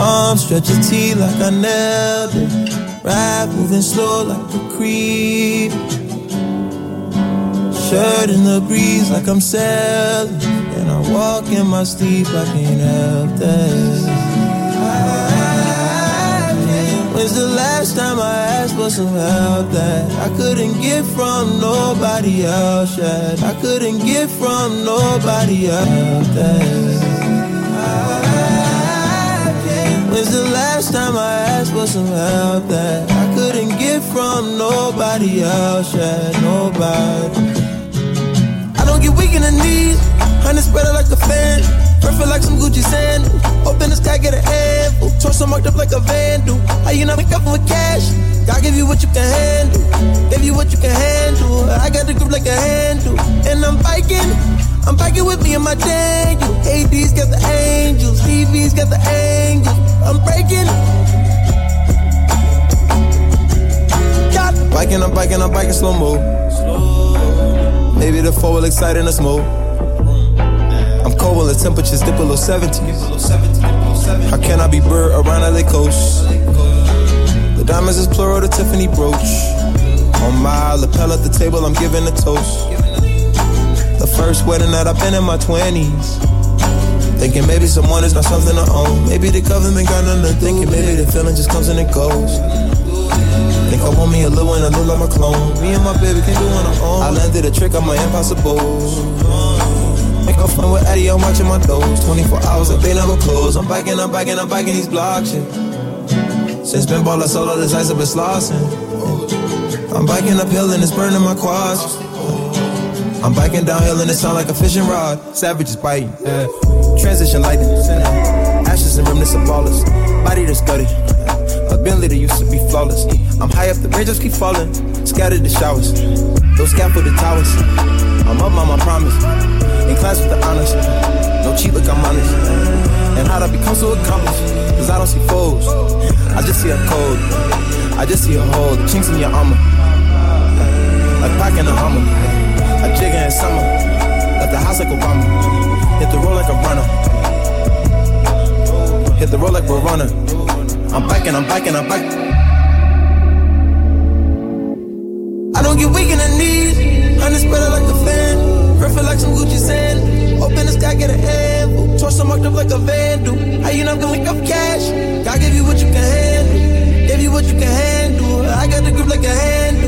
Arms stretch T like I nailed it. Ride moving slow like a creep. Shirt in the breeze like I'm sailing. And I walk in my sleep, I can't help that. When's the last time I asked for some help that I couldn't get from nobody else yet? I couldn't get from nobody else. When's the last time I asked for some help that I couldn't get from nobody else yet? Nobody. I don't get weak in the knees, honey spread it like a fan. Perfect like some Gucci sandals. Open the sky, get an handful. Torso marked up like a vandal. How you not make up with cash? God give you what you can handle. Give you what you can handle. I got the grip like a handle. And I'm biking. I'm biking with me and my Daniel. AD's got the angels. TV's got the angels. I'm biking, I'm biking slow mo. Maybe the four will excite in the smoke I'm cold while the temperatures dip below 70. How can I be bird around LA coast? The diamonds is plural, the Tiffany brooch. On my lapel at the table, I'm giving a toast. The first wedding that I've been in my 20s. Thinking maybe someone is not something to own. Maybe the government got nothing thinking. Maybe the feeling just comes and it goes. Think I want me a little and I look like my clone. Me and my baby can do on our own. I landed a trick on my impossible. Make a fun with Eddie, I'm watching my toes. 24 hours, they never close. I'm biking, I'm biking, I'm biking these blocks, yeah. Since been baller solo, this ice have been slossing. I'm biking uphill and it's burning my quads. I'm biking downhill and it sound like a fishing rod. Savages biting, yeah. Transition lightning. Ashes and remnants of ballers. Body that's Ability that used to be flawless. I'm high up, the raindrops keep falling. Scattered the showers. Those scaffolded towers. I'm up on my promise in class with the honors. No cheat, look, I'm honest. And how'd I become so accomplished? Cause I don't see foes. I just see a code. I just see a hole, the chinks in your armor. Like packing a Hummer. Like Jigga in summer. Left the house like Obama. Hit the road like a runner. Hit the road like we're runner. I'm biking, I'm biking, I'm biking. I don't get weak in the knees. Honey spread like a fan. Perfect like some Gucci sand. Open the sky, get an handful. Torso marked up like a vandal. How you not gonna link up cash? God give you what you can handle. Give you what you can handle. I got the grip like a handle.